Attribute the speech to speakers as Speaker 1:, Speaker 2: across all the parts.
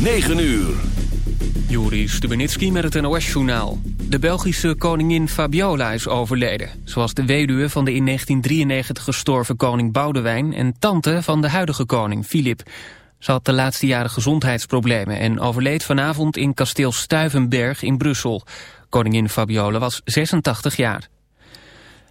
Speaker 1: 9 uur.
Speaker 2: Juri Stubenitski met het NOS-journaal. De Belgische koningin Fabiola is overleden. Zoals de weduwe van de in 1993 gestorven koning Boudewijn... en tante van de huidige koning, Filip. Ze had de laatste jaren gezondheidsproblemen... en overleed vanavond in kasteel Stuivenberg in Brussel. Koningin Fabiola was 86 jaar.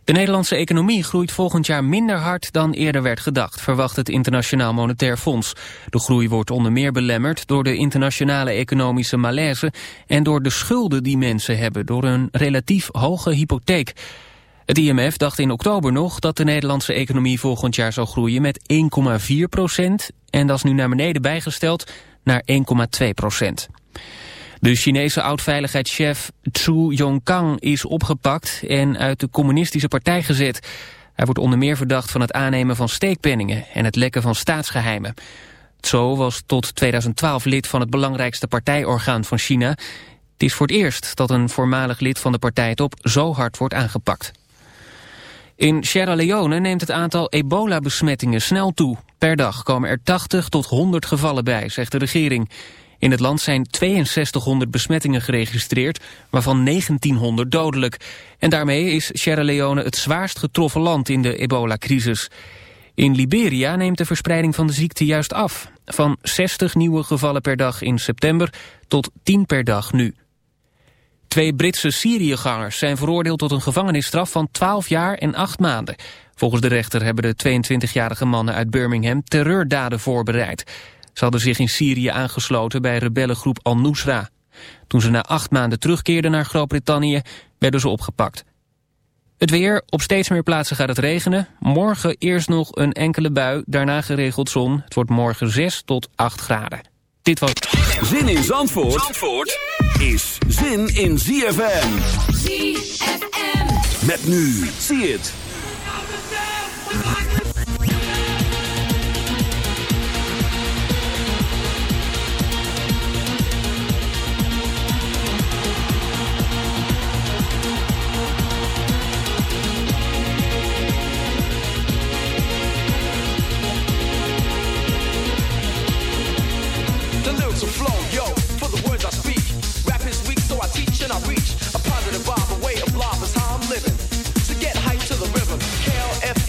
Speaker 2: De Nederlandse economie groeit volgend jaar minder hard dan eerder werd gedacht, verwacht het Internationaal Monetair Fonds. De groei wordt onder meer belemmerd door de internationale economische malaise en door de schulden die mensen hebben door een relatief hoge hypotheek. Het IMF dacht in oktober nog dat de Nederlandse economie volgend jaar zou groeien met 1,4 procent en dat is nu naar beneden bijgesteld naar 1,2 procent. De Chinese oud-veiligheidschef Zhu Yongkang is opgepakt en uit de communistische partij gezet. Hij wordt onder meer verdacht van het aannemen van steekpenningen en het lekken van staatsgeheimen. Zhou was tot 2012 lid van het belangrijkste partijorgaan van China. Het is voor het eerst dat een voormalig lid van de partij top zo hard wordt aangepakt. In Sierra Leone neemt het aantal ebola-besmettingen snel toe. Per dag komen er 80 tot 100 gevallen bij, zegt de regering. In het land zijn 6200 besmettingen geregistreerd, waarvan 1900 dodelijk. En daarmee is Sierra Leone het zwaarst getroffen land in de ebola-crisis. In Liberia neemt de verspreiding van de ziekte juist af. Van 60 nieuwe gevallen per dag in september tot 10 per dag nu. Twee Britse Syriëgangers zijn veroordeeld tot een gevangenisstraf van 12 jaar en 8 maanden. Volgens de rechter hebben de 22-jarige mannen uit Birmingham terreurdaden voorbereid. Ze hadden zich in Syrië aangesloten bij rebellengroep Al-Nusra. Toen ze na acht maanden terugkeerden naar Groot-Brittannië, werden ze opgepakt. Het weer, op steeds meer plaatsen gaat het regenen. Morgen eerst nog een enkele bui, daarna geregeld zon. Het wordt morgen 6 tot 8 graden. Dit was...
Speaker 1: Zin in Zandvoort, Zandvoort is zin in ZFM. ZFM. Met nu, zie het.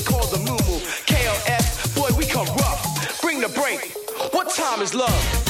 Speaker 3: they call the moo KLF, boy, we come rough. Bring the break. What time is
Speaker 4: love?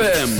Speaker 5: ZFM